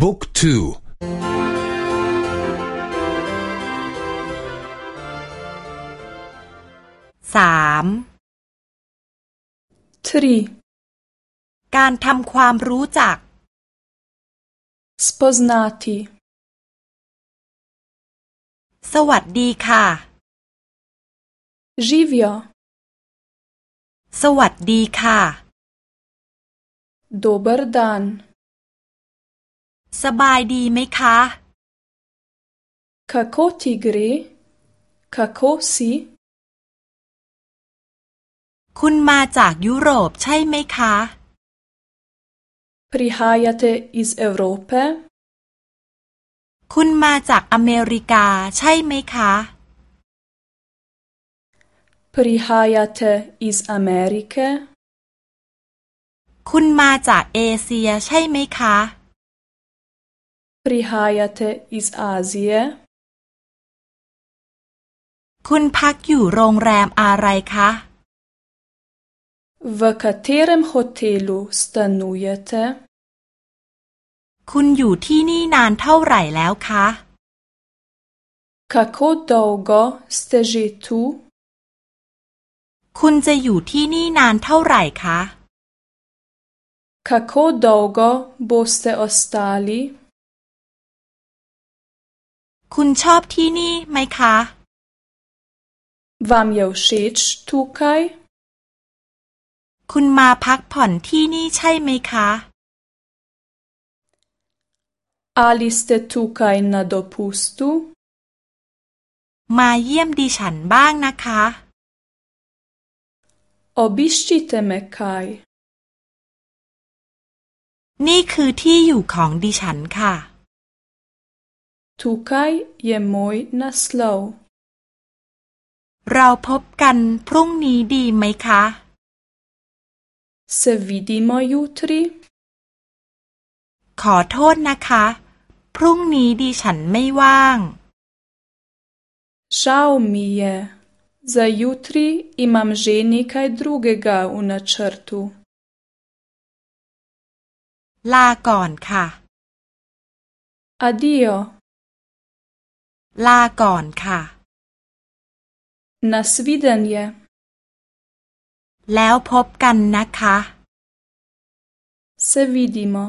บุ๊กทูสามทรีการทำความรู้จัก spoznati สวัสดีค่ะ živjo สวัสดีค่ะ dober dan สบายดีไหมคะ kako ti gre kako si คุณมาจากยุโรปใช่ไหมคะ prihajate iz Evrope คุณมาจากอเมริกาใช่ไหมคะ prihajate iz Amerike คุณมาจากเอเชียใช่ไหมคะ prihajate iz Azije คุณพักอยู่โรงแรมอะไรคะ v katerem hotelu stanujete คุณอยู่ที่นี่นานเท่าไหร่แล้วคะ kako dolgo ste že tu คุณจะอยู่ที่นี่นานเท่าไหร่คะ kako dolgo boste ostali คุณชอบที่นี่ไหมคะ vam je všeč tukaj คุณมาพักผ่อนที่นี่ใช่ไหมคะ ali ste tukaj na dopustu มาเยี่ยมดิฉันบ้างนะคะ obiščite me kaj นี่คือที่อยู่ของดิฉันค่ะ tukaj je moj naslov เราพบกันพรุ่งนี้ดีไหมคะ se vidimo jutri ขอโทษนะคะ พรุ่งนี้ดิฉันไม่ว่าง žal mi je za jutri imam že nekaj drugega v načrtu ลาก่อนค่ะ adio ลาก่อนค่ะ nasvidenje แล้วพบกันนะคะ se vidimo